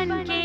बन के